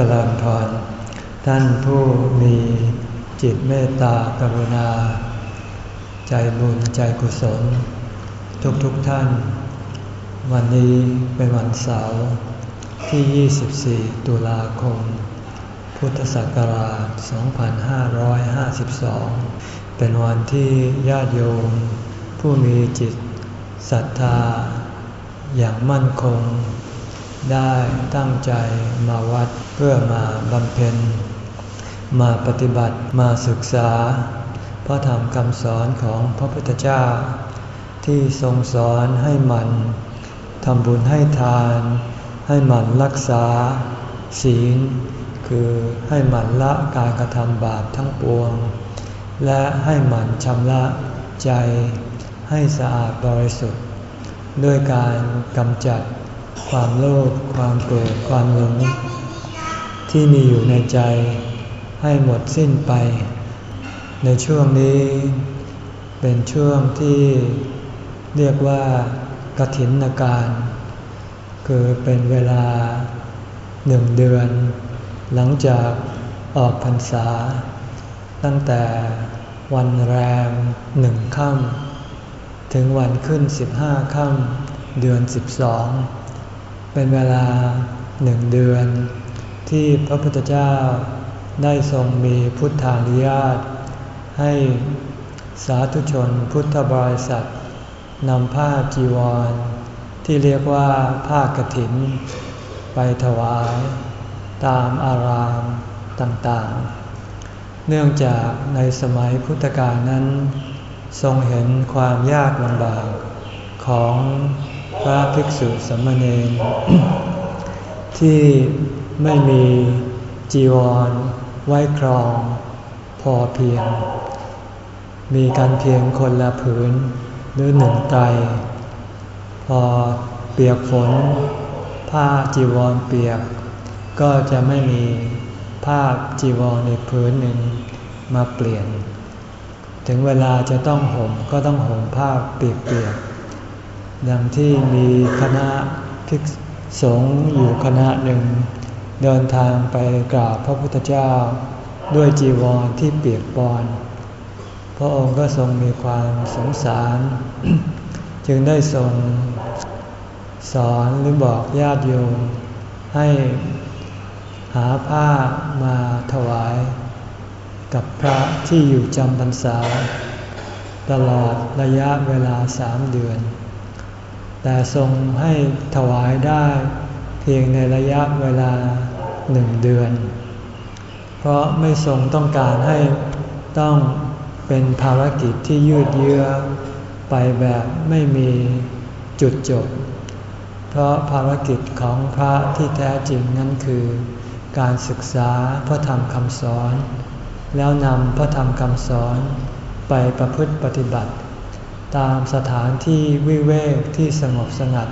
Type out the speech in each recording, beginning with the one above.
จริญพร ท่านผู้มีจิตเมตตากรุณา ใจบุญใจกุศล ทุกๆทท่าน วันนี้เป็นวันเสาร์ที่ 24 ตุลาคม พุทธศักราช 2552 เป็นวันที่ญาติโยม ผู้มีจิตศรัทธาอย่างมั่นคง ได้ตั้งใจมาวัดเพื่อมาบำเพ็ญ มาปฏิบัติมาศึกษา พระธรรมคำสอนของพระพุทธเจ้า ที่ทรงสอนให้มันทำบุญให้ทาน ให้มันรักษา ศีล คือให้มันละการกระทำบาปทั้งปวง และให้มันชำระใจให้สะอาดบริสุทธิ์ ด้วยการกำจัด ความโลภความโกรธความหลงที่มีอยู่ในใจให้หมดสิ้นไป ในช่วงนี้เป็นช่วงที่เรียกว่ากถินนาการ คือเป็นเวลาหนึ่งเดือน หลังจากออกพรรษา ตั้งแต่วันแรมหนึ่งค่ำถึงวันขึ้นสิบห้าค่ำเดือนสิบสอง เป็นเวลาหนึ่งเดือน ที่พระพุทธเจ้าได้ทรงมีพุทธานุญาต ให้สาธุชนพุทธบริษัทนำผ้าจีวร ที่เรียกว่าผ้ากฐิน ไปถวาย ตามอารามต่างๆ เนื่องจากในสมัยพุทธกาลนั้น ทรงเห็นความยากลำบากของ ระภิกษุสมณีที่ไม่มีจีวร ไว้ครอง พอเพียง มีการเพียงคนละผืน หรือหนึ่งไตรพอเปียกฝน ผ้าจีวรเปียก ก็จะไม่มีผ้าจีวรในผืนหนึ่งมาเปลี่ยน ถึงเวลาจะต้องห่มก็ต้องห่มผ้าเปียกๆ ดังที่มีคณะภิกษสงฆ์อยู่คณะหนึ่ง เดินทางไปกราบพระพุทธเจ้า ด้วยจีวรที่เปียกปอน พระองค์ก็ทรงมีความสงสาร จึงได้ทรงสอนหรือบอกญาติโยมให้หาผ้ามาถวาย กับพระที่อยู่จำพรรษา ตลอดระยะเวลาสามเดือน แต่ทรงให้ถวายได้เพียงในระยะเวลาหนึ่งเดือน เพราะไม่ทรงต้องการให้ต้องเป็นภารกิจที่ยืดเยื้อไปแบบไม่มีจุดจบ เพราะภารกิจของพระที่แท้จริงนั้นคือ การศึกษาพระธรรมคำสอน แล้วนำพระธรรมคำสอนไปประพฤติปฏิบัติ ตามสถานที่วิเวกที่สงบสงัด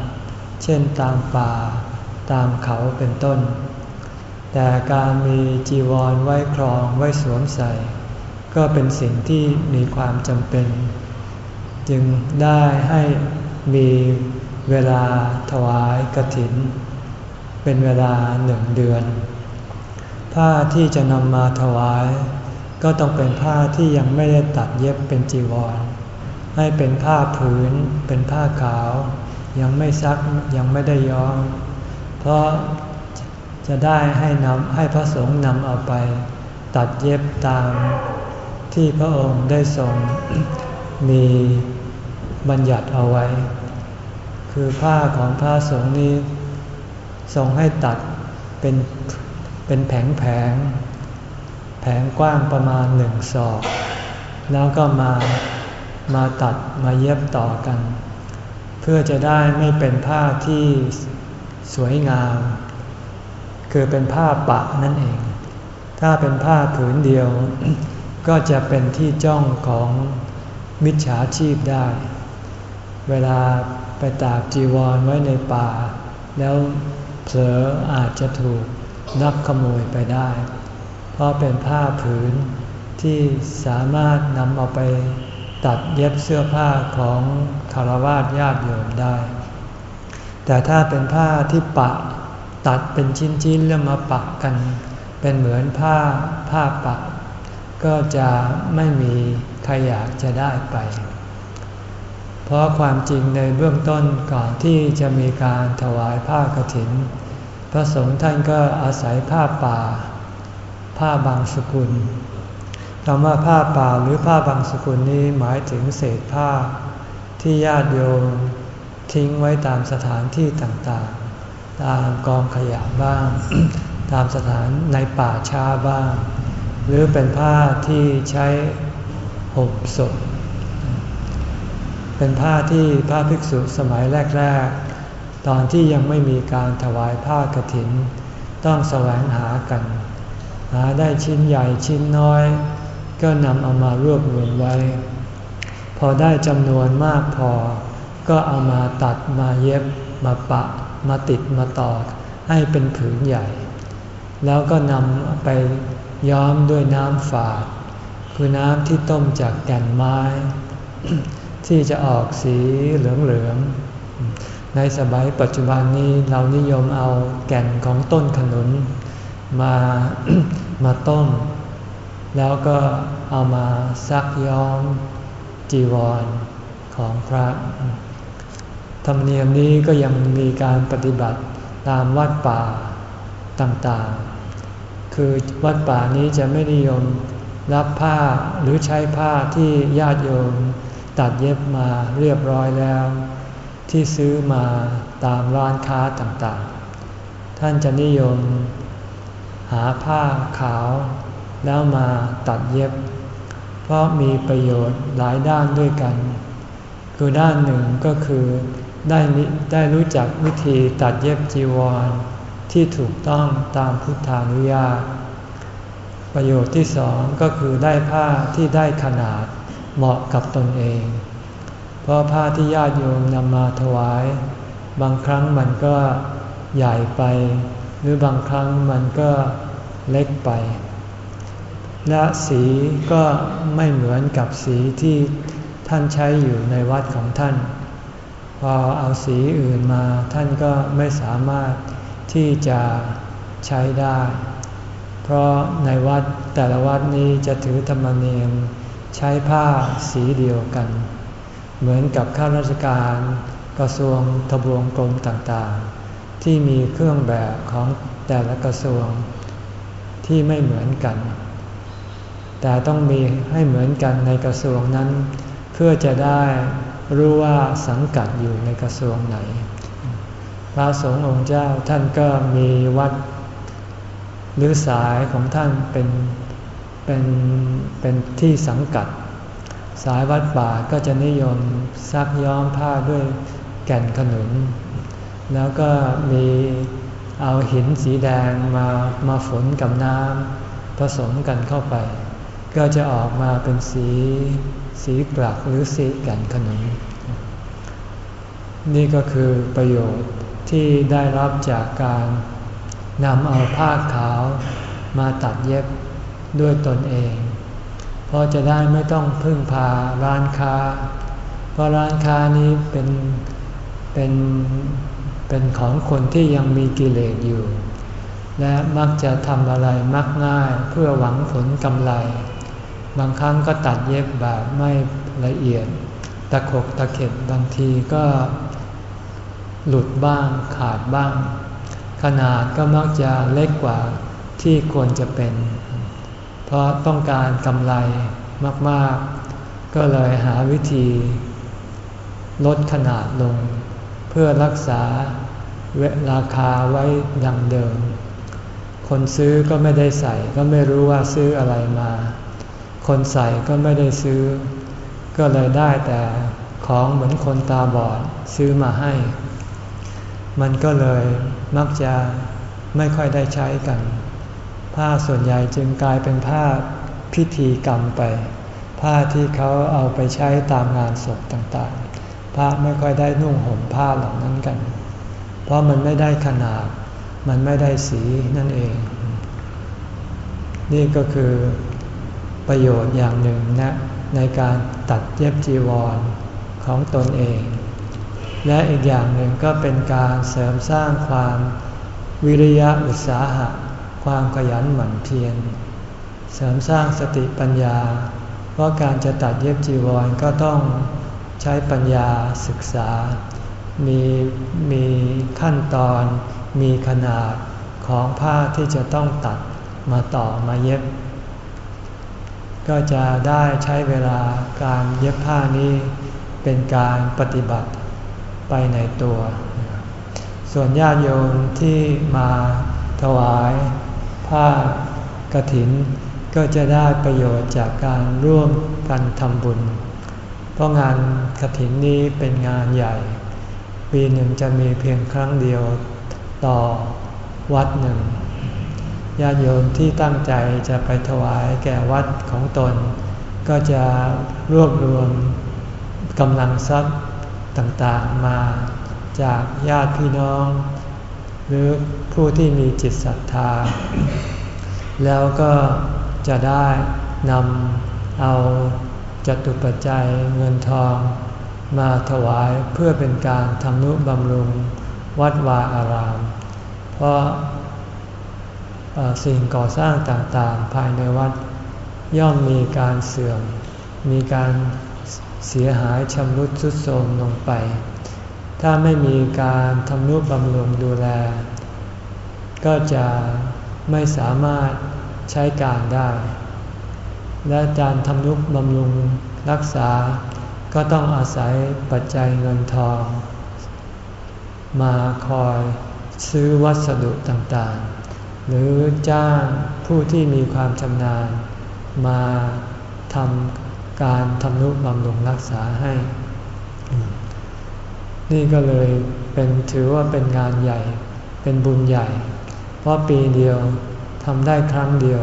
เช่นตามป่า ตามเขาเป็นต้น แต่การมีจีวรไว้ครองไว้สวมใส่ ก็เป็นสิ่งที่มีความจำเป็น จึงได้ให้มีเวลาถวายกระถิน เป็นเวลาหนึ่งเดือน ผ้าที่จะนำมาถวาย ก็ต้องเป็นผ้าที่ยังไม่ได้ตัดเย็บเป็นจีวร ให้เป็นผ้าผืน เป็นผ้าขาว ยังไม่ซักยังไม่ได้ย้อม เพราะจะได้ให้นำให้พระสงฆ์นำเอาไป ตัดเย็บตามที่พระองค์ได้ทรงมีบัญญัติเอาไว้ คือผ้าของพระสงฆ์นี้ทรงให้ตัดเป็นเป็นแผงแผง แผงกว้างประมาณหนึ่งศอก แล้วก็มา มาตัดมาเย็บต่อกัน เพื่อจะได้ไม่เป็นผ้าที่สวยงาม คือเป็นผ้าปะนั่นเอง ถ้าเป็นผ้าผืนเดียว ก็จะเป็นที่จ้องของมิจฉาชีพได้ เวลาไปตากจีวรไว้ในป่า แล้วเผลออาจจะถูกนักขโมยไปได้ เพราะเป็นผ้าผืนที่สามารถนำเอาไป ตัดเย็บเสื้อผ้าของคารวาสญาติโยมได้ แต่ถ้าเป็นผ้าที่ปะตัดเป็นชิ้นๆแล้วมาปักกัน เป็นเหมือนผ้าผ้าปักก็จะไม่มีใครอยากจะได้ไป เพราะความจริงในเบื้องต้นก่อนที่จะมีการถวายผ้ากฐิน พระสงฆ์ท่านก็อาศัยผ้าป่า ผ้าบางสกุล คำว่าผ้าป่าหรือผ้าบางสกุลนี้หมายถึงเศษผ้า ที่ญาติโยมทิ้งไว้ตามสถานที่ต่างๆ ตามกองขยะบ้าง ตามสถานในป่าช้าบ้าง หรือเป็นผ้าที่ใช้ห่มศพเป็นผ้าที่พระภิกษุสมัยแรก ๆ ตอนที่ยังไม่มีการถวายผ้ากรถิน ต้องแสวงหากัน หาได้ชิ้นใหญ่ชิ้นน้อย ก็นำเอามารวบรวมไว้ พอได้จำนวนมากพอ ก็เอามาตัดมาเย็บมาปะ มาติดมาต่อให้เป็นผืนใหญ่ แล้วก็นำไปย้อมด้วยน้ำฝาด คือน้ำที่ต้มจากแก่นไม้ ที่จะออกสีเหลืองๆ ในสมัยปัจจุบันนี้เรานิยมเอาแก่นของต้นขนุนมามาต้ม แล้วก็เอามาซักย้อมจีวรของพระ ธรรมเนียมนี้ก็ยังมีการปฏิบัติตามวัดป่าต่างๆ คือวัดป่านี้จะไม่นิยมรับผ้าหรือใช้ผ้าที่ญาติโยมตัดเย็บมาเรียบร้อยแล้ว ที่ซื้อมาตามร้านค้าต่างๆ ท่านจะนิยมหาผ้าขาว แล้วมาตัดเย็บ เพราะมีประโยชน์หลายด้านด้วยกัน คือด้านหนึ่งก็คือได้ได้รู้จักวิธีตัดเย็บจีวร ที่ถูกต้องตามพุทธานุญาตประโยชน์ที่สองก็คือได้ผ้าที่ได้ขนาดเหมาะกับตนเอง เพราะผ้าที่ญาติโยมนำมาถวาย บางครั้งมันก็ใหญ่ไป หรือบางครั้งมันก็เล็กไป และสีก็ไม่เหมือนกับสีที่ท่านใช้อยู่ในวัดของท่าน พอเอาสีอื่นมาท่านก็ไม่สามารถที่จะใช้ได้ เพราะในวัดแต่ละวัดนี้จะถือธรรมเนียมใช้ผ้าสีเดียวกัน เหมือนกับข้าราชการกระทรวงทบวงกรมต่างๆ ที่มีเครื่องแบบของแต่ละกระทรวงที่ไม่เหมือนกัน แต่ต้องมีให้เหมือนกันในกระทรวงนั้น เพื่อจะได้รู้ว่าสังกัดอยู่ในกระทรวงไหน พระสงฆ์องค์เจ้าท่านก็มีวัดหรือสายของท่านเป็นเป็นเป็นที่สังกัด สายวัดป่าก็จะนิยมซักย้อมผ้าด้วยแก่นขนุน แล้วก็มีเอาหินสีแดงมามาฝนกับน้ำผสมกันเข้าไป ก็จะออกมาเป็นสีสีกลักหรือสีแก่นขนุนนี่ก็คือประโยชน์ที่ได้รับจากการนำเอาผ้าขาวมาตัดเย็บด้วยตนเอง เพราะจะได้ไม่ต้องพึ่งพาร้านค้า เพราะร้านค้านี้เป็นเป็นเป็นของคนที่ยังมีกิเลสอยู่ และมักจะทำอะไรมักง่ายเพื่อหวังผลกำไร บางครั้งก็ตัดเย็บแบบไม่ละเอียด ตะขกตะเข็บบางทีก็หลุดบ้างขาดบ้าง ขนาดก็มักจะเล็กกว่าที่ควรจะเป็น เพราะต้องการกำไรมากๆ ก็เลยหาวิธี ลดขนาดลง เพื่อรักษาเวราคาไว้ดังเดิม คนซื้อก็ไม่ได้ใส่ก็ไม่รู้ว่าซื้ออะไรมา คนใส่ก็ไม่ได้ซื้อ ก็เลยได้แต่ของเหมือนคนตาบอดซื้อมาให้ มันก็เลยมักจะไม่ค่อยได้ใช้กัน ผ้าส่วนใหญ่จึงกลายเป็นผ้าพิธีกรรมไป ผ้าที่เขาเอาไปใช้ตามงานศพต่างๆ ผ้าไม่ค่อยได้นุ่งห่มผ้าเหล่านั้นกัน เพราะมันไม่ได้ขนาด มันไม่ได้สีนั่นเอง นี่ก็คือ ประโยชน์อย่างหนึ่งนะในการตัดเย็บจีวรของตนเอง และอีกอย่างหนึ่งก็เป็นการเสริมสร้างความวิริยะอุตสาหะ ความขยันหมั่นเพียรเสริมสร้างสติปัญญา เพราะการจะตัดเย็บจีวรก็ต้องใช้ปัญญาศึกษา มีมีขั้นตอน มีขนาดของผ้าที่จะต้องตัดมาต่อมาเย็บ ก็จะได้ใช้เวลาการเย็บผ้านี้เป็นการปฏิบัติไปในตัว ส่วนญาติโยมที่มาถวายผ้ากระถิน ก็จะได้ประโยชน์จากการร่วมกันทำบุญ เพราะงานกระถินนี้เป็นงานใหญ่ ปีหนึ่งจะมีเพียงครั้งเดียวต่อวัดหนึ่ง ญาติโยมที่ตั้งใจจะไปถวายแก่วัดของตน ก็จะรวบรวมกำลังทรัพย์ต่างๆมาจากญาติพี่น้อง หรือผู้ที่มีจิตศรัทธา แล้วก็จะได้นำเอาจตุปัจจัยเงินทอง มาถวายเพื่อเป็นการทำนุบำรุงวัดวาอาราม เพราะ สิ่งก่อสร้างต่างๆ ภายในวัด ย่อมมีการเสื่อม มีการเสียหายชำรุดทรุดโทรมลงไป ถ้าไม่มีการทำนุบำรุงดูแล ก็จะไม่สามารถใช้การได้ และการทำนุบำรุงรักษา ก็ต้องอาศัยปัจจัยเงินทอง มาคอยซื้อวัสดุต่างๆ หรือจ้างผู้ที่มีความชำนาญ มาทำการทำนุบำรุงรักษาให้ นี่ก็เลยเป็นถือว่าเป็นงานใหญ่ เป็นบุญใหญ่ เพราะปีเดียวทำได้ครั้งเดียว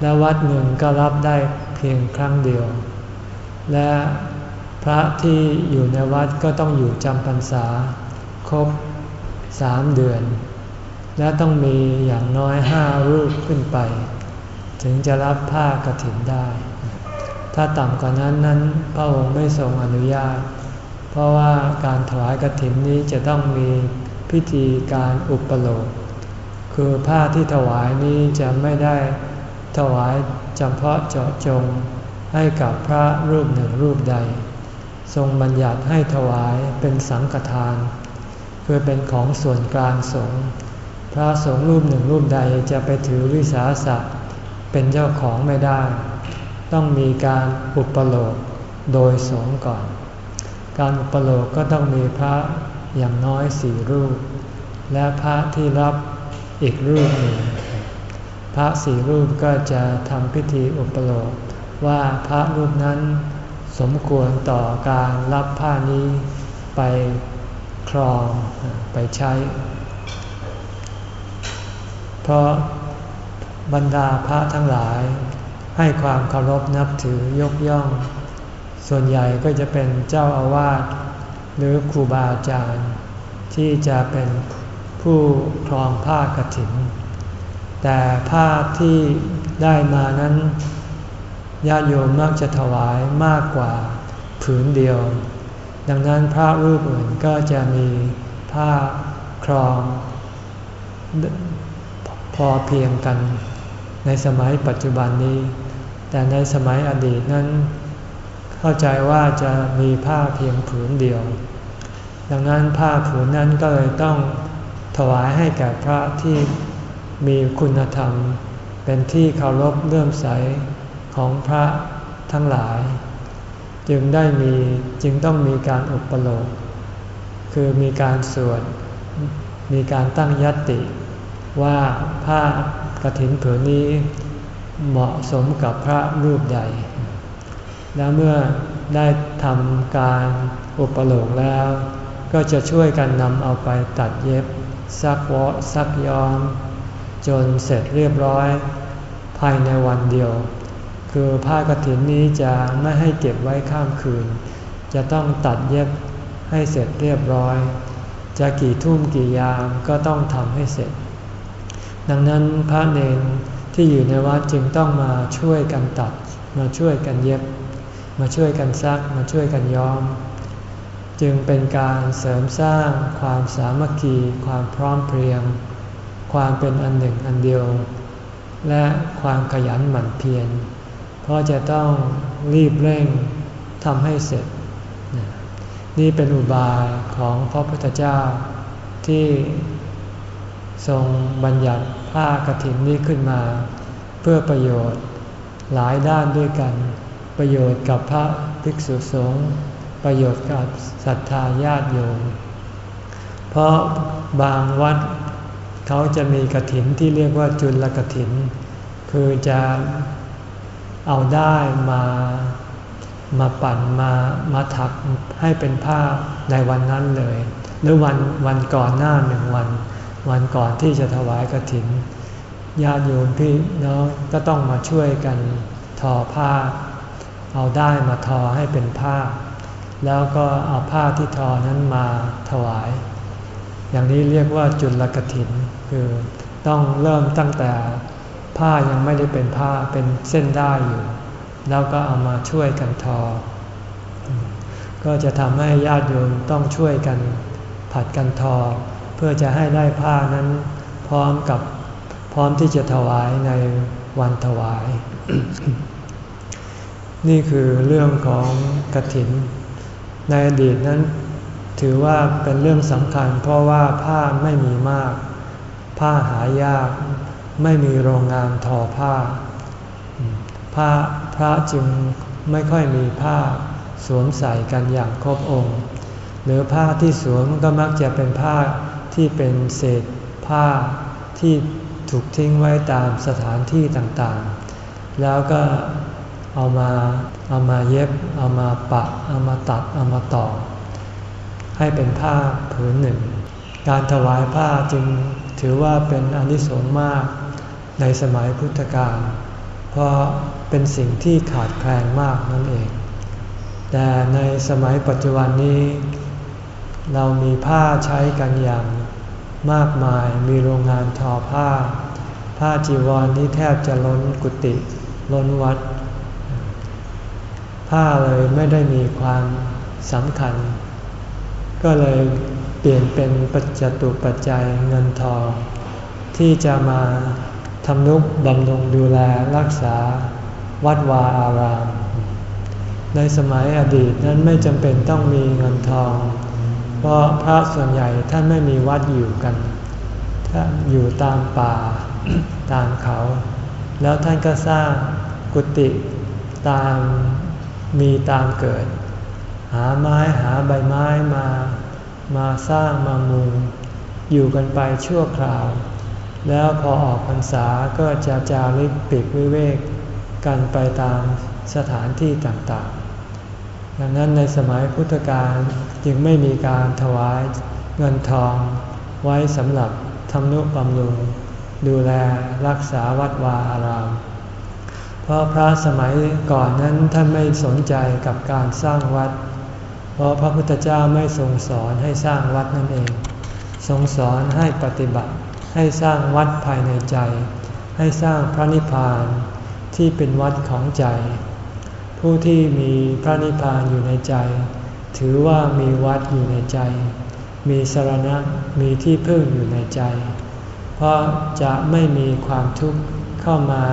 และวัดหนึ่งก็รับได้เพียงครั้งเดียว และพระที่อยู่ในวัดก็ต้องอยู่จำพรรษา ครบสามเดือน และต้องมีอย่างน้อยห้ารูปขึ้นไป ถึงจะรับผ้ากรถินได้ ถ้าต่ำกว่านั้นนั้นพระองค์ไม่ทรงอนุญาต เพราะว่าการถวายกรถินนี้จะต้องมีพิธีการอุปโลกคือผ้าที่ถวายนี้จะไม่ได้ถวายจำเพาะเจาะจงให้กับพระรูปหนึ่งรูปใด ทรงบัญญัติให้ถวายเป็นสังฆทาน คือเป็นของส่วนกลางสงฆ์ พระสงฆ์รูปหนึ่งรูปใดจะไปถือวิสาสะเป็นเจ้าของไม่ได้ ต้องมีการอุปโลกโดยสงฆ์ก่อน การอุปโลกก็ต้องมีพระอย่างน้อยสี่รูป และพระที่รับอีกรูปหนึ่ง พระสี่รูปก็จะทำพิธีอุปโลกว่าพระรูปนั้นสมควรต่อการรับผ้านี้ไปครองไปใช้ เพราะบรรดาพระทั้งหลาย ให้ความเคารพนับถือยกย่อง ส่วนใหญ่ก็จะเป็นเจ้าอาวาสหรือครูบาอาจารย์ ที่จะเป็นผู้ครองผ้ากรถิน แต่ผ้าที่ได้มานั้นญาติโยมมักจะถวายมากกว่าผืนเดียว ดังนั้นพระรูปอื่นก็จะมีผ้าครอง พอเพียงกัน ในสมัยปัจจุบันนี้ แต่ในสมัยอดีตนั้น เข้าใจว่าจะมีผ้าเพียงผืนเดียว ดังนั้นผ้าผืนนั้นก็เลยต้องถวายให้แก่พระที่มีคุณธรรม เป็นที่เคารพเลื่อมใสของพระทั้งหลาย จึงได้มีจึงต้องมีการอุปโลกคือมีการสวดมีการตั้งยติ ว่าผ้ากระถินผืนนี้เหมาะสมกับพระรูปใด แล้วเมื่อได้ทำการอุปโลกแล้ว ก็จะช่วยกันนำเอาไปตัดเย็บ ซักวอซักย้อมจนเสร็จเรียบร้อย ภายในวันเดียว คือผ้ากรถินนี้จะไม่ให้เก็บไว้ข้ามคืน จะต้องตัดเย็บให้เสร็จเรียบร้อย จะกี่ทุ่มกี่ยามก็ต้องทำให้เสร็จ ดังนั้นพระเนนที่อยู่ในวัดจึงต้องมาช่วยกันตัด มาช่วยกันเย็บ มาช่วยกันซัก มาช่วยกันย้อม จึงเป็นการเสริมสร้างความสามัคคี ความพร้อมเพรียง ความเป็นอันหนึ่งอันเดียว และความขยันหมั่นเพียร เพราะจะต้องรีบเร่งทำให้เสร็จ นี่เป็นอุบายของพระพุทธเจ้าที่ ทรงบัญญัติผ้ากฐินนี้ขึ้นมา เพื่อประโยชน์หลายด้านด้วยกัน ประโยชน์กับพระภิกษุสงฆ์ประโยชน์กับศรัทธาญาติโยม เพราะบางวัดเขาจะมีกระถินที่เรียกว่าจุลกระถิน คือจะเอาได้มามาปั่นมามาถักให้เป็นผ้าในวันนั้นเลย หรือวันวันก่อนหน้าหนึ่งวัน วันก่อนที่จะถวายกระถินญาติโยมพี่น้องก็ต้องมาช่วยกันทอผ้า เอาได้มาทอให้เป็นผ้า แล้วก็เอาผ้าที่ทอนั้นมาถวาย อย่างนี้เรียกว่าจุลกถิน คือต้องเริ่มตั้งแต่ผ้ายังไม่ได้เป็นผ้าเป็นเส้นได้อยู่ แล้วก็เอามาช่วยกันทอ ก็จะทำให้ญาติโยมต้องช่วยกันผัดกันทอ เพื่อจะให้ได้ผ้านั้นพร้อมกับพร้อมที่จะถวายในวันถวาย นี่คือเรื่องของกระถิน ในอดีตนั้นถือว่าเป็นเรื่องสำคัญ เพราะว่าผ้าไม่มีมาก ผ้าหายาก ไม่มีโรงงานทอผ้าพระพระจึงไม่ค่อยมีผ้าสวมใส่กันอย่างครบองค์ หรือผ้าที่สวมก็มักจะเป็นผ้า ที่เป็นเศษผ้าที่ถูกทิ้งไว้ตามสถานที่ต่างๆ แล้วก็เอามาเอามาเย็บ เอามาปะเอามาตัด เอามาต่อ ให้เป็นผ้าผืนหนึ่ง การถวายผ้าจึงถือว่าเป็นอนิสงส์มากในสมัยพุทธกาล เพราะเป็นสิ่งที่ขาดแคลนมากนั่นเอง แต่ในสมัยปัจจุบันนี้ เรามีผ้าใช้กันอย่าง มากมายมีโรงงานทอผ้า ผ้าจีวรนี้แทบจะล้นกุฏิล้นวัด ผ้าเลยไม่ได้มีความสำคัญ ก็เลยเปลี่ยนเป็นปัจจตุปัจจัยเงินทอง ที่จะมาทำนุบำรุงดูแลรักษาวัดวาอาราม ในสมัยอดีตนั้นไม่จำเป็นต้องมีเงินทอง เพราะพระส่วนใหญ่ท่านไม่มีวัดอยู่กันท่านอยู่ตามป่าตามเขา แล้วท่านก็สร้างกุฏิตามมีตามเกิด หาไม้หาใบไม้มา มาสร้างมามุง อยู่กันไปชั่วคราว แล้วพอออกพรรษาก็จะจาริกปิกวิเวก กันไปตามสถานที่ต่างๆ ดังนั้นในสมัยพุทธกาลจึงไม่มีการถวายเงินทอง ไว้สำหรับทำนุบำรุง ดูแลรักษาวัดวาอาราม เพราะพระสมัยก่อนนั้นท่านไม่สนใจกับการสร้างวัด เพราะพระพุทธเจ้าไม่ทรงสอนให้สร้างวัดนั่นเอง ทรงสอนให้ปฏิบัติ ให้สร้างวัดภายในใจ ให้สร้างพระนิพพานที่เป็นวัดของใจ ผู้ที่มีพระนิพพานอยู่ในใจ ถือว่ามีวัดอยู่ในใจ มีสรณะมีที่พึ่งอยู่ในใจ เพราะจะไม่มีความทุกข์เข้ามา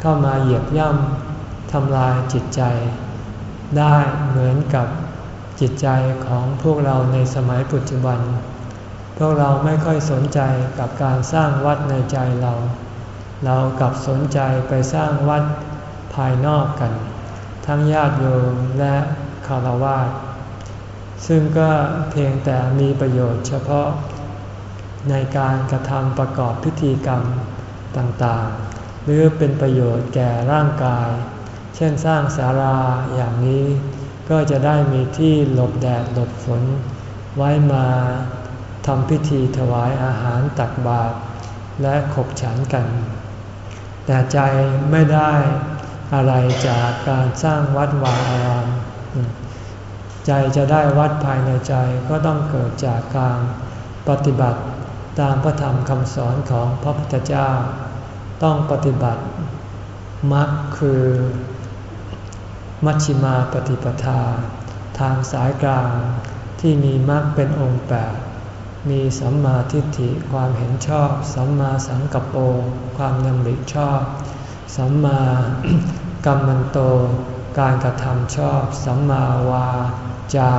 เข้ามาเหยียบย่ำทำลายจิตใจ ได้เหมือนกับจิตใจของพวกเราในสมัยปัจจุบัน พวกเราไม่ค่อยสนใจกับการสร้างวัดในใจเรา เรากลับสนใจไปสร้างวัดายนอกกัน ทั้งญาติโยมและคารวะซึ่งก็เพียงแต่มีประโยชน์เฉพาะในการกระทำประกอบพิธีกรรมต่างๆ หรือเป็นประโยชน์แก่ร่างกาย เช่นสร้างศาลาอย่างนี้ ก็จะได้มีที่หลบแดดหลบฝน ไว้มาทำพิธีถวายอาหารตักบาตรและขบฉันกัน แต่ใจไม่ได้ อะไรจากการสร้างวัดวาอาราม ใจจะได้วัดภายในใจก็ต้องเกิดจากการปฏิบัติตามพระธรรมคำสอนของพระพุทธเจ้า ต้องปฏิบัติมรรคคือมัชฌิมาปฏิปทา ทางสายกลางที่มีมรรคเป็นองค์แปดมีสัมมาทิฏฐิความเห็นชอบ สัมมาสังกัปโป ความดำริชอบ สัมมา กัมมันโต การกระทำชอบสัมมาวาจา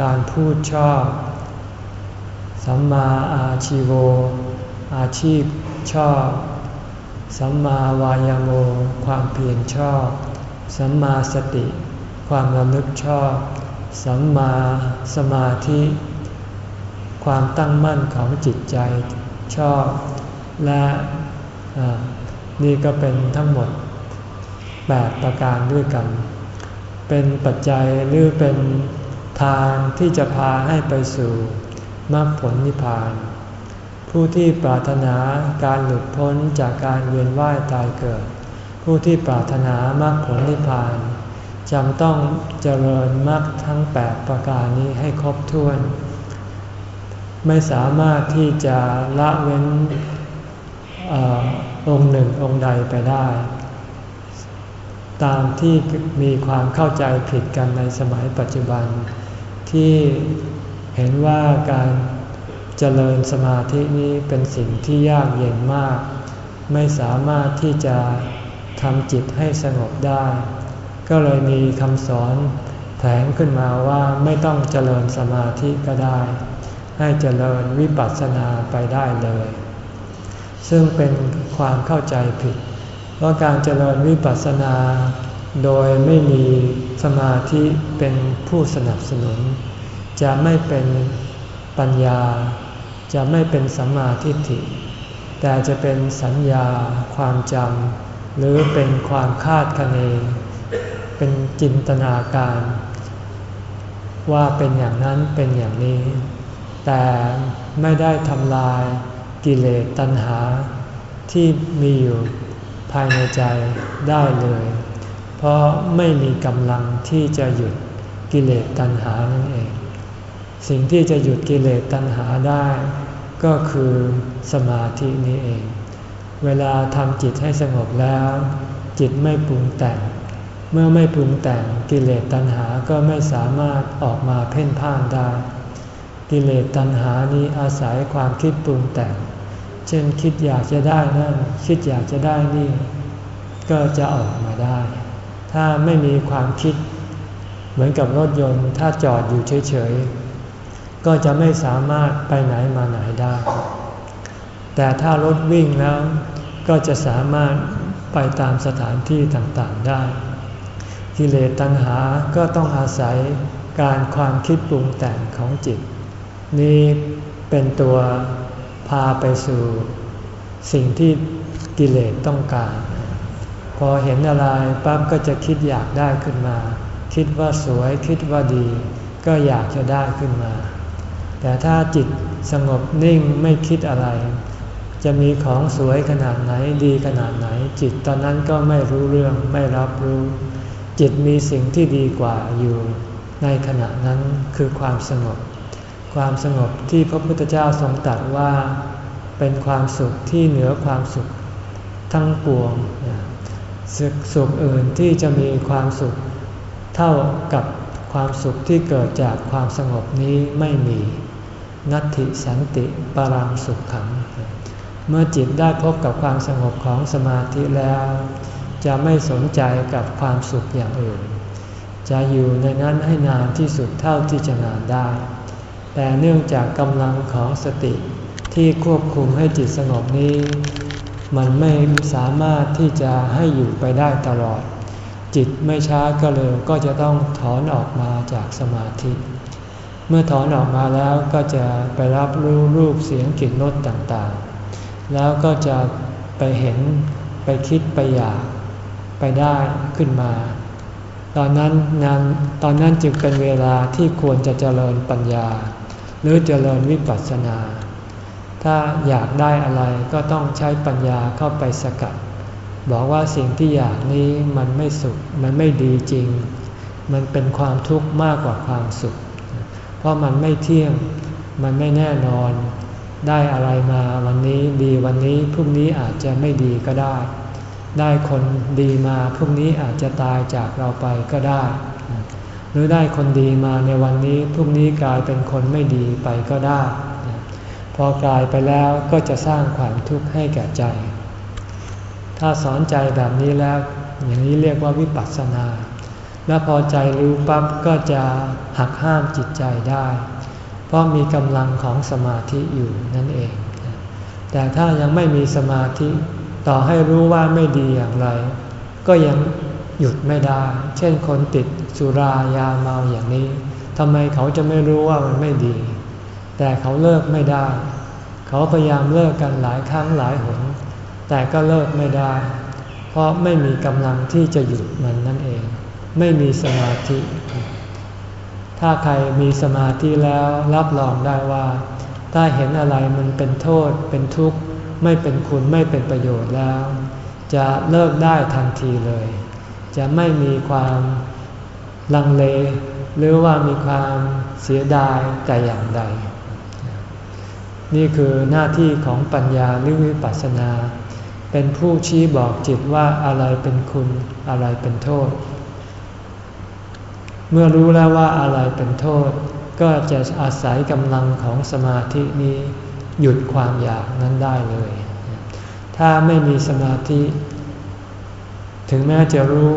การพูดชอบ สัมมาอาชีโว อาชีพชอบ สัมมาวายโม ความเพียรชอบ สัมมาสติ ความระลึกชอบ สัมมาสมาธิ ความตั้งมั่นของจิตใจชอบ และนี่ก็เป็นทั้งหมด 8 ประการด้วยกัน เป็นปัจจัยหรือเป็นทางที่จะพาให้ไปสู่มรรคผลนิพพาน ผู้ที่ปรารถนาการหลุดพ้นจากการเวียนว่ายตายเกิด ผู้ที่ปรารถนามรรคผลนิพพานจำต้องเจริญมรรคทั้งแปดประการนี้ให้ครบถ้วน ไม่สามารถที่จะละเว้นอองค์หนึ่งองค์ใดไปได้ ตามที่มีความเข้าใจผิดกันในสมัยปัจจุบัน ที่เห็นว่าการเจริญสมาธินี้เป็นสิ่งที่ยากเย็นมาก ไม่สามารถที่จะทำจิตให้สงบได้ ก็เลยมีคำสอนแผงขึ้นมาว่าไม่ต้องเจริญสมาธิก็ได้ ให้เจริญวิปัสสนาไปได้เลย ซึ่งเป็นความเข้าใจผิด ว่าการเจริญวิปัสสนา โดยไม่มีสมาธิเป็นผู้สนับสนุน จะไม่เป็นปัญญา จะไม่เป็นสัมมาทิฏฐิ แต่จะเป็นสัญญา ความจำ หรือเป็นความคาดคะเน เป็นจินตนาการ ว่าเป็นอย่างนั้นเป็นอย่างนี้ แต่ไม่ได้ทำลายกิเลสตัณหาที่มีอยู่ ภายในใจได้เลย เพราะไม่มีกำลังที่จะหยุดกิเลสตัณหานั่นเอง สิ่งที่จะหยุดกิเลสตัณหาได้ ก็คือสมาธินี้เอง เวลาทำจิตให้สงบแล้ว จิตไม่ปรุงแต่ง เมื่อไม่ปรุงแต่งกิเลสตัณหาก็ไม่สามารถออกมาเพ่นพ่านได้ กิเลสตัณหานี้อาศัยความคิดปรุงแต่ง เช่นคิดอยากจะได้นั่นคิดอยากจะได้นี่ ก็จะออกมาได้ ถ้าไม่มีความคิด เหมือนกับรถยนต์ถ้าจอดอยู่เฉยๆ ก็จะไม่สามารถไปไหนมาไหนได้ แต่ถ้ารถวิ่งแล้ว ก็จะสามารถไปตามสถานที่ต่างๆได้กิเลสตัณหาก็ต้องอาศัยการความคิดปรุงแต่งของจิต นี้เป็นตัว พาไปสู่สิ่งที่กิเลสต้องการ พอเห็นอะไรปั๊บก็จะคิดอยากได้ขึ้นมา คิดว่าสวยคิดว่าดี ก็อยากจะได้ขึ้นมา แต่ถ้าจิตสงบนิ่งไม่คิดอะไร จะมีของสวยขนาดไหนดีขนาดไหน จิตตอนนั้นก็ไม่รู้เรื่องไม่รับรู้ จิตมีสิ่งที่ดีกว่าอยู่ในขณะนั้นคือความสงบ ความสงบที่พระพุทธเจ้าทรงตรัสว่า เป็นความสุขที่เหนือความสุขทั้งปวงสุขสุขอื่นที่จะมีความสุขเท่ากับความสุขที่เกิดจากความสงบนี้ไม่มี นัตติสันติปรังสุขขัง เมื่อจิตได้พบกับความสงบของสมาธิแล้ว จะไม่สนใจกับความสุขอย่างอื่น จะอยู่ในนั้นให้นานที่สุดเท่าที่จะนานได้ แต่เนื่องจากกำลังของสติที่ควบคุมให้จิตสงบนี้ มันไม่สามารถที่จะให้อยู่ไปได้ตลอด จิตไม่ช้าก็เร็วก็จะต้องถอนออกมาจากสมาธิ เมื่อถอนออกมาแล้วก็จะไปรับรู้รูปเสียงกลิ่นรสต่างๆ แล้วก็จะไปเห็นไปคิดไปอยากไปได้ขึ้นมา ตอนนั้นนานตอนนั้นจึงเป็นเวลาที่ควรจะเจริญปัญญา หรือเจริญวิปัสสนา ถ้าอยากได้อะไรก็ต้องใช้ปัญญาเข้าไปสกัด บอกว่าสิ่งที่อยากนี้มันไม่สุข มันไม่ดีจริง มันเป็นความทุกข์มากกว่าความสุข เพราะมันไม่เที่ยง มันไม่แน่นอน ได้อะไรมาวันนี้ดีวันนี้พรุ่งนี้อาจจะไม่ดีก็ได้ ได้คนดีมาพรุ่งนี้อาจจะตายจากเราไปก็ได้ หรือได้คนดีมาในวันนี้พรุ่งนี้กลายเป็นคนไม่ดีไปก็ได้ พอกลายไปแล้วก็จะสร้างความทุกข์ให้แก่ใจ ถ้าสอนใจแบบนี้แล้ว อย่างนี้เรียกว่าวิปัสสนา และพอใจรู้ปั๊บก็จะหักห้ามจิตใจได้ เพราะมีกำลังของสมาธิอยู่นั่นเอง แต่ถ้ายังไม่มีสมาธิต่อให้รู้ว่าไม่ดีอย่างไร ก็ยังหยุดไม่ได้ เช่นคนติด สุรายาเมาอย่างนี้ทำไมเขาจะไม่รู้ว่ามันไม่ดี แต่เขาเลิกไม่ได้ เขาพยายามเลิกกันหลายครั้งหลายหน แต่ก็เลิกไม่ได้ เพราะไม่มีกำลังที่จะหยุดมันนั่นเอง ไม่มีสมาธิ ถ้าใครมีสมาธิแล้วรับรองได้ว่า ถ้าเห็นอะไรมันเป็นโทษ เป็นทุกข์ ไม่เป็นคุณไม่เป็นประโยชน์แล้ว จะเลิกได้ทันทีเลย จะไม่มีความ ลังเล หรือว่ามีความเสียดายแต่อย่างใด นี่คือหน้าที่ของปัญญาหรือวิปัสสนา เป็นผู้ชี้บอกจิตว่าอะไรเป็นคุณอะไรเป็นโทษ เมื่อรู้แล้วว่าอะไรเป็นโทษ ก็จะอาศัยกำลังของสมาธินี้หยุดความอยากนั้นได้เลย ถ้าไม่มีสมาธิ ถึงแม้จะรู้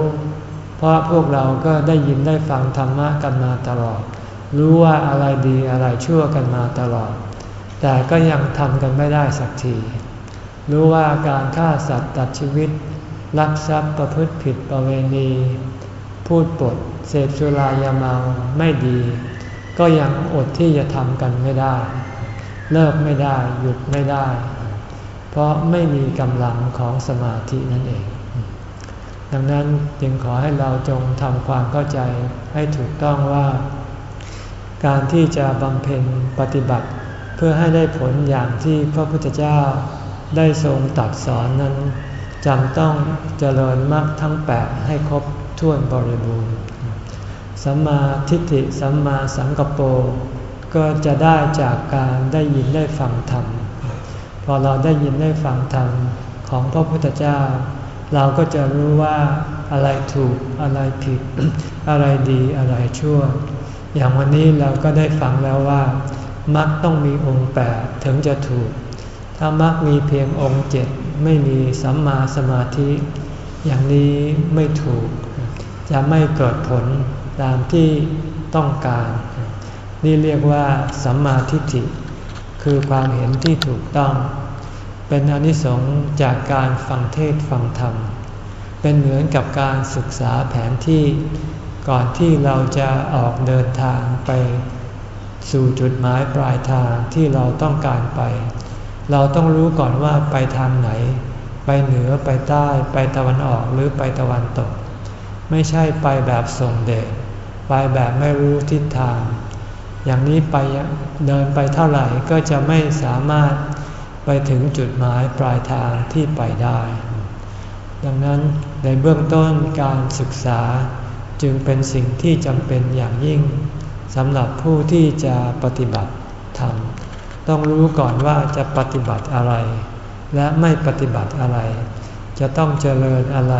ราะพวกเราก็ได้ยินได้ฟังธรรมะกันมาตลอด รู้ว่าอะไรดีอะไรชั่วกันมาตลอด แต่ก็ยังทำกันไม่ได้สักที รู้ว่าการฆ่าสัตว์ตัดชีวิต ลักทรัพย์ประพฤติผิดประเวณี พูดปด เสพสุรายาเมาไม่ดี ก็ยังอดที่จะทำกันไม่ได้ เลิกไม่ได้หยุดไม่ได้ เพราะไม่มีกำลังของสมาธินั่นเอง ดังนั้นจึงขอให้เราจงทำความเข้าใจให้ถูกต้องว่า การที่จะบำเพ็ญปฏิบัติ เพื่อให้ได้ผลอย่างที่พระพุทธเจ้าได้ทรงตัดสอนนั้นจำต้องเจริญมรรคทั้งแปดให้ครบถ้วนบริบูรณ์ สัมมาทิฏฐิสัมมาสังกปรก็จะได้จากการได้ยินได้ฟังธรรม พอเราได้ยินได้ฟังธรรมของพระพุทธเจ้า เราก็จะรู้ว่าอะไรถูกอะไรผิด อะไรดีอะไรชั่ว อย่างวันนี้เราก็ได้ฟังแล้วว่ามักต้องมีองค์แปดถึงจะถูก ถ้ามักมีเพียงองค์เจ็ดไม่มีสัมมาสมาธิ อย่างนี้ไม่ถูก จะไม่เกิดผลตามที่ต้องการ นี่เรียกว่าสัมมาทิฏฐิ คือความเห็นที่ถูกต้อง เป็นอนิสงส์จากการฟังเทศฟังธรรม เป็นเหมือนกับการศึกษาแผนที่ก่อนที่เราจะออกเดินทางไป สู่จุดหมายปลายทางที่เราต้องการไป เราต้องรู้ก่อนว่าไปทางไหน ไปเหนือไปใต้ไปตะวันออกหรือไปตะวันตก ไม่ใช่ไปแบบส่งเดชไปแบบไม่รู้ทิศทาง อย่างนี้ไปเดินไปเท่าไหร่ก็จะไม่สามารถ ไปถึงจุดหมายปลายทางที่ไปได้ ดังนั้นในเบื้องต้นการศึกษาจึงเป็นสิ่งที่จำเป็นอย่างยิ่งสำหรับผู้ที่จะปฏิบัติธรรมต้องรู้ก่อนว่าจะปฏิบัติอะไร และไม่ปฏิบัติอะไร จะต้องเจริญอะไร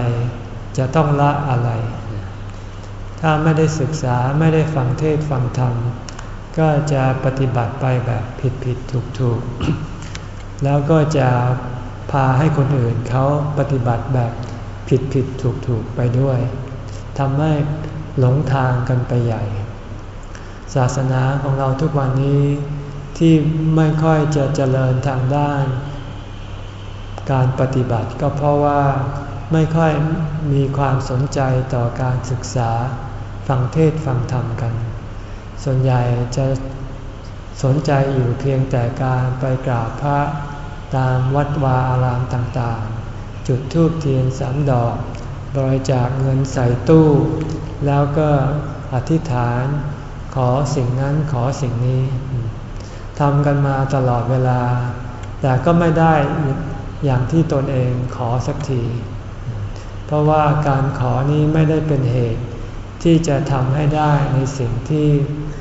จะต้องละอะไร ถ้าไม่ได้ศึกษาไม่ได้ฟังเทศฟังธรรม ก็จะปฏิบัติไปแบบผิดผิดถูกถูก แล้วก็จะพาให้คนอื่นเขาปฏิบัติแบบผิดผิดถูกถูกไปด้วยทำให้หลงทางกันไปใหญ่ ศาสนาของเราทุกวันนี้ที่ไม่ค่อยจะเจริญทางด้าน การปฏิบัติก็เพราะว่าไม่ค่อยมีความสนใจต่อการศึกษาฟังเทศฟังธรรมกัน ส่วนใหญ่จะ สนใจอยู่เพียงแต่การไปกราบพระตามวัดวาอารามต่างๆ จุดธูปเทียนสามดอก บริจาคเงินใส่ตู้ แล้วก็อธิษฐาน ขอสิ่งนั้นขอสิ่งนี้ทำกันมาตลอดเวลา แต่ก็ไม่ได้อย่างที่ตนเองขอสักที เพราะว่าการขอนี้ไม่ได้เป็นเหตุ ที่จะทำให้ได้ในสิ่งที่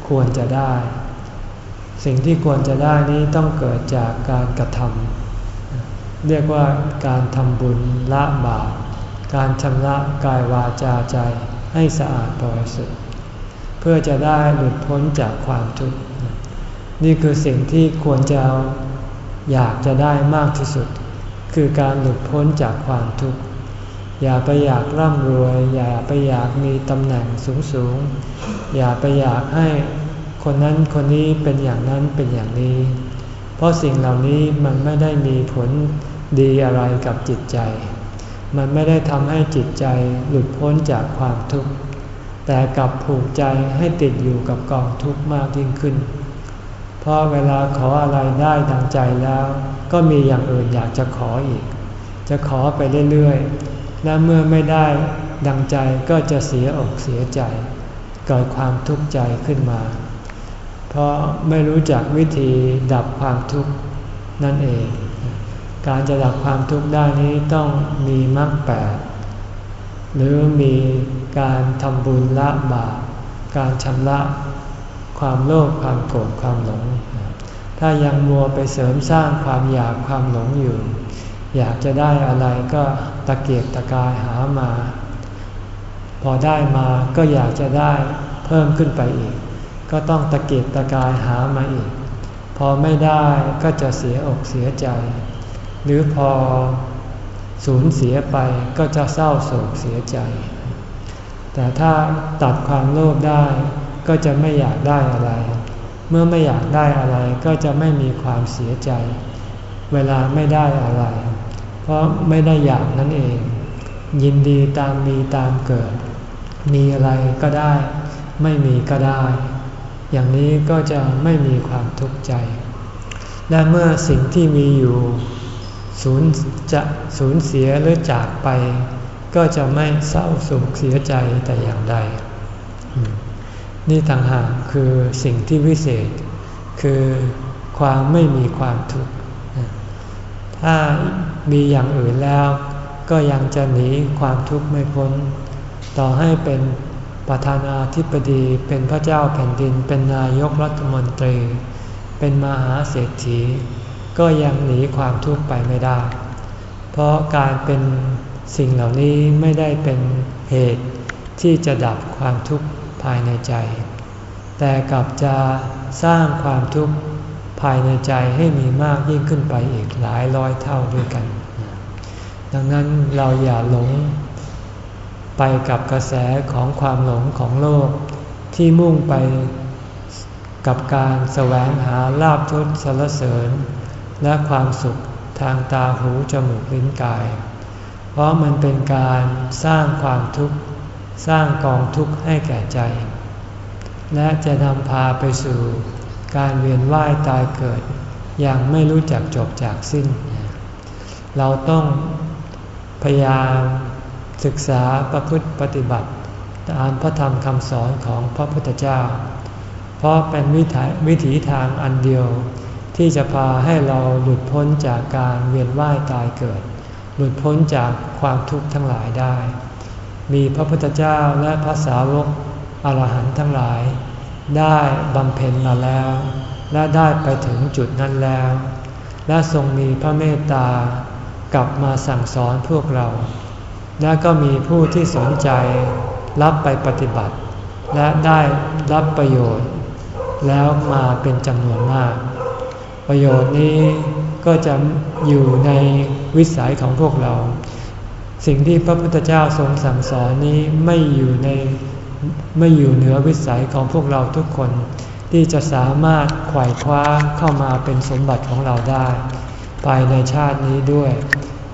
ควรจะได้ สิ่งที่ควรจะได้นี้ต้องเกิดจากการกระทำเรียกว่าการทำบุญละบาปการชำระกายวาจาใจให้สะอาดบริสุทธิ์เพื่อจะได้หลุดพ้นจากความทุกข์นี่คือสิ่งที่ควรจะอยากจะได้มากที่สุด คือการหลุดพ้นจากความทุกข์อย่าไปอยากร่ำรวย อย่าไปอยากมีตำแหน่งสูงสูงอย่าไปอยากให้ คนนั้นคนนี้เป็นอย่างนั้นเป็นอย่างนี้ เพราะสิ่งเหล่านี้มันไม่ได้มีผลดีอะไรกับจิตใจ มันไม่ได้ทำให้จิตใจหลุดพ้นจากความทุกข์ แต่กลับผูกใจให้ติดอยู่กับกองทุกข์มากยิ่งขึ้น เพราะเวลาขออะไรได้ดังใจแล้ว ก็มีอย่างอื่นอยากจะขออีก จะขอไปเรื่อยๆ และเมื่อไม่ได้ดังใจก็จะเสียอกเสียใจ เกิดความทุกข์ใจขึ้นมา เพราะไม่รู้จักวิธีดับความทุกข์นั่นเอง การจะดับความทุกข์ได้นี้ต้องมีมรรคแปดหรือมีการทำบุญละบาปการชำระความโลภความโกรธความหลง ถ้ายังมัวไปเสริมสร้างความอยากความหลงอยู่ อยากจะได้อะไรก็ตะเกียกตะกายหามา พอได้มาก็อยากจะได้เพิ่มขึ้นไปอีก ก็ต้องตะเกียกตะกายหามาอีก พอไม่ได้ก็จะเสียอกเสียใจ หรือพอสูญเสียไปก็จะเศร้าโศกเสียใจ แต่ถ้าตัดความโลภได้ก็จะไม่อยากได้อะไร เมื่อไม่อยากได้อะไรก็จะไม่มีความเสียใจ เวลาไม่ได้อะไร เพราะไม่ได้อยากนั่นเอง ยินดีตามมีตามเกิด มีอะไรก็ได้ ไม่มีก็ได้ อย่างนี้ก็จะไม่มีความทุกข์ใจ และเมื่อสิ่งที่มีอยู่สูญจะสูญเสียหรือจากไป ก็จะไม่เศร้าโศกเสียใจแต่อย่างใด นี่ต่างหากคือสิ่งที่วิเศษ คือความไม่มีความทุกข์ ถ้ามีอย่างอื่นแล้ว ก็ยังจะหนีความทุกข์ไม่พ้น ต่อให้เป็น ประธานาธิบดีเป็นพระเจ้าแผ่นดินเป็นนายกรัฐมนตรี เป็นมหาเศรษฐี ก็ยังหนีความทุกข์ไปไม่ได้ เพราะการเป็นสิ่งเหล่านี้ไม่ได้เป็นเหตุที่จะดับความทุกข์ภายในใจ แต่กลับจะสร้างความทุกข์ภายในใจให้มีมากยิ่งขึ้นไปอีกหลายร้อยเท่าด้วยกัน ดังนั้นเราอย่าหลง ไปกับกระแสของความหลงของโลก ที่มุ่งไปกับการแสวงหาลาบทศสรรเสริญ และความสุขทางตาหูจมูกลิ้นกาย เพราะมันเป็นการสร้างความทุกข์ สร้างกองทุกข์ให้แก่ใจ และจะนำพาไปสู่การเวียนว่ายตายเกิด อย่างไม่รู้จักจบจากสิ้น เราต้องพยายาม ศึกษาประพฤติปฏิบัติ ตามพระธรรมคำสอนของพระพุทธเจ้า เพราะเป็นวิถีทางอันเดียว ที่จะพาให้เราหลุดพ้นจากการเวียนว่ายตายเกิด หลุดพ้นจากความทุกข์ทั้งหลายได้ มีพระพุทธเจ้าและพระสาวกอรหันต์ทั้งหลาย ได้บำเพ็ญมาแล้ว และได้ไปถึงจุดนั้นแล้ว และทรงมีพระเมตตากลับมาสั่งสอนพวกเรา และก็มีผู้ที่สนใจรับไปปฏิบัติ และได้รับประโยชน์ แล้วมาเป็นจำนวนมาก ประโยชน์นี้ก็จะอยู่ในวิสัยของพวกเรา สิ่งที่พระพุทธเจ้าทรงสั่งสอนนี้ไม่อยู่ในไม่อยู่เหนือวิสัยของพวกเราทุกคน ที่จะสามารถไขว่คว้าเข้ามาเป็นสมบัติของเราได้ ภายในชาตินี้ด้วย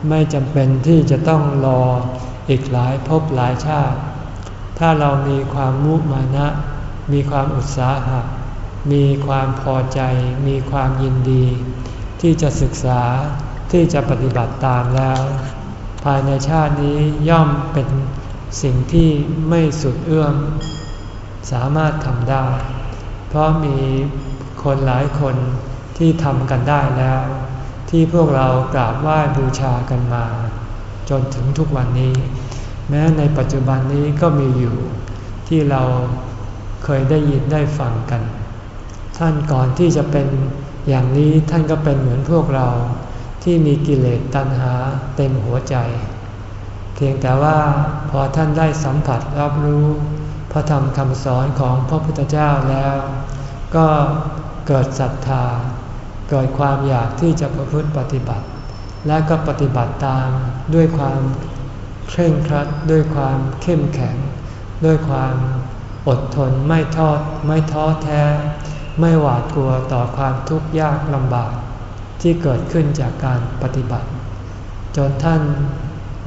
ไม่จำเป็นที่จะต้องรออีกหลายภพหลายชาติ ถ้าเรามีความมุมานะ มีความอุตสาหะ มีความพอใจ มีความยินดี ที่จะศึกษาที่จะปฏิบัติตามแล้ว ภายในชาตินี้ย่อมเป็นสิ่งที่ไม่สุดเอื้อม สามารถทำได้ เพราะมีคนหลายคนที่ทำกันได้แล้ว ที่พวกเรากราบไหว้บูชากันมา จนถึงทุกวันนี้ แม้ในปัจจุบันนี้ก็มีอยู่ที่เราเคยได้ยินได้ฟังกัน ท่านก่อนที่จะเป็นอย่างนี้ท่านก็เป็นเหมือนพวกเราที่มีกิเลสตัณหาเต็มหัวใจ เพียงแต่ว่าพอท่านได้สัมผัสรับรู้ พระธรรมคำสอนของพระพุทธเจ้าแล้ว ก็เกิดศรัทธา เกิดความอยากที่จะประพฤติปฏิบัติ และก็ปฏิบัติตามด้วยความเคร่งครัดด้วยความเข้มแข็ง ด้วยความอดทนไม่ทอดไม่ท้อแท้ ไม่หวาดกลัวต่อความทุกข์ยากลำบาก ที่เกิดขึ้นจากการปฏิบัติ จนท่าน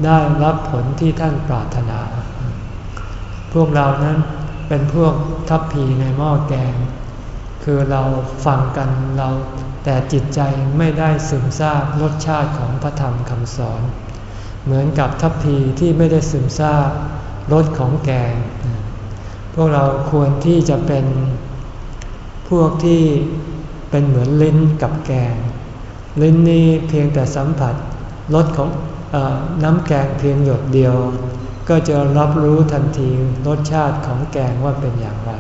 ได้รับผลที่ท่านปรารถนา พวกเรานั้นเป็นพวกทัพพีในหม้อแกง คือเราฟังกันเรา แต่จิตใจไม่ได้ซึมซาบรสชาติของพระธรรมคำสอน เหมือนกับทัพพีที่ไม่ได้ซึมซาบรสของแกง พวกเราควรที่จะเป็นพวกที่เป็นเหมือนลิ้นกับแกง ลิ้นนี้เพียงแต่สัมผัสรสของอน้ำแกงเพียงหยดเดียว ก็จะรับรู้ทันทีรสชาติของแกงว่าเป็นอย่างไร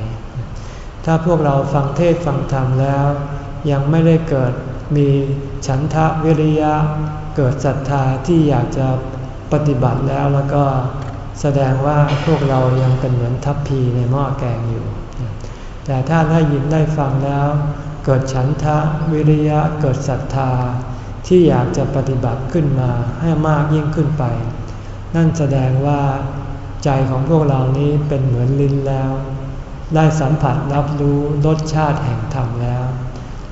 ถ้าพวกเราฟังเทศฟังธรรมแล้ว ยังไม่ได้เกิดมีฉันทะวิริยะ เกิดศรัทธาที่อยากจะปฏิบัติแล้วแล้วก็แสดงว่าพวกเรายังเป็นเหมือนทัพพีในหม้อแกงอยู่ แต่ถ้าได้ยินได้ฟังแล้ว เกิดฉันทะวิริยะเกิดศรัทธาที่อยากจะปฏิบัติขึ้นมาให้มากยิ่งขึ้นไป นั่นแสดงว่าใจของพวกเรานี้เป็นเหมือนลิ้นแล้ว ได้สัมผัสรับรู้รสชาติแห่งธรรมแล้ว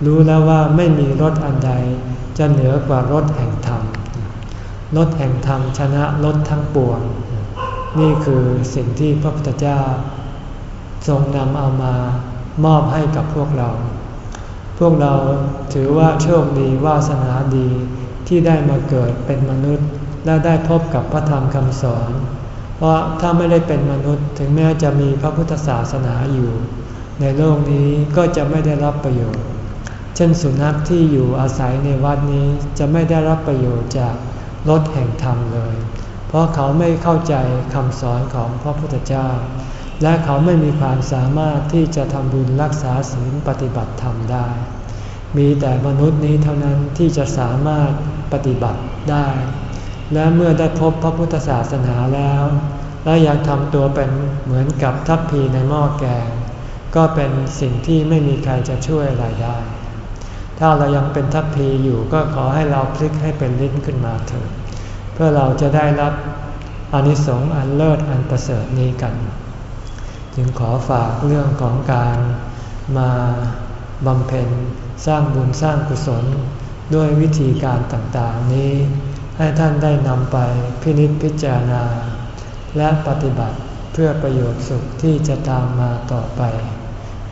รู้แล้วว่าไม่มีรสอันใด จะเหนือกว่ารสแห่งธรรมรสแห่งธรรมชนะรสทั้งปวง นี่คือสิ่งที่พระพุทธเจ้า ทรงนำเอามามอบให้กับพวกเรา พวกเราถือว่าโชคดีวาสนาดีที่ได้มาเกิดเป็นมนุษย์ และได้พบกับพระธรรมคำสอน เพราะถ้าไม่ได้เป็นมนุษย์ถึงแม้จะมีพระพุทธศาสนาอยู่ ในโลกนี้ก็จะไม่ได้รับประโยชน์ เช่นสุนัขที่อยู่อาศัยในวัดนี้จะไม่ได้รับประโยชน์จากรถแห่งธรรมเลย เพราะเขาไม่เข้าใจคำสอนของพระพุทธเจ้า และเขาไม่มีความสามารถที่จะทำบุญรักษาศีลปฏิบัติธรรมได้ มีแต่มนุษย์นี้เท่านั้นที่จะสามารถปฏิบัติได้ และเมื่อได้พบพระพุทธศาสนาแล้ว และอยากทำตัวเป็นเหมือนกับทัพพีในหม้อแกง ก็เป็นสิ่งที่ไม่มีใครจะช่วยอะไรได้ ถ้าเรายังเป็นทัพพีอยู่ก็ขอให้เราพลิกให้เป็นลิ้นขึ้นมาเถิดเพื่อเราจะได้รับอนิสงส์อันเลิศอันประเสริฐนี้กัน จึงขอฝากเรื่องของการมาบำเพ็ญสร้างบุญสร้างกุศลด้วยวิธีการต่างๆนี้ ให้ท่านได้นำไปพินิจพิจารณา และปฏิบัติเพื่อประโยชน์สุขที่จะตามมาต่อไป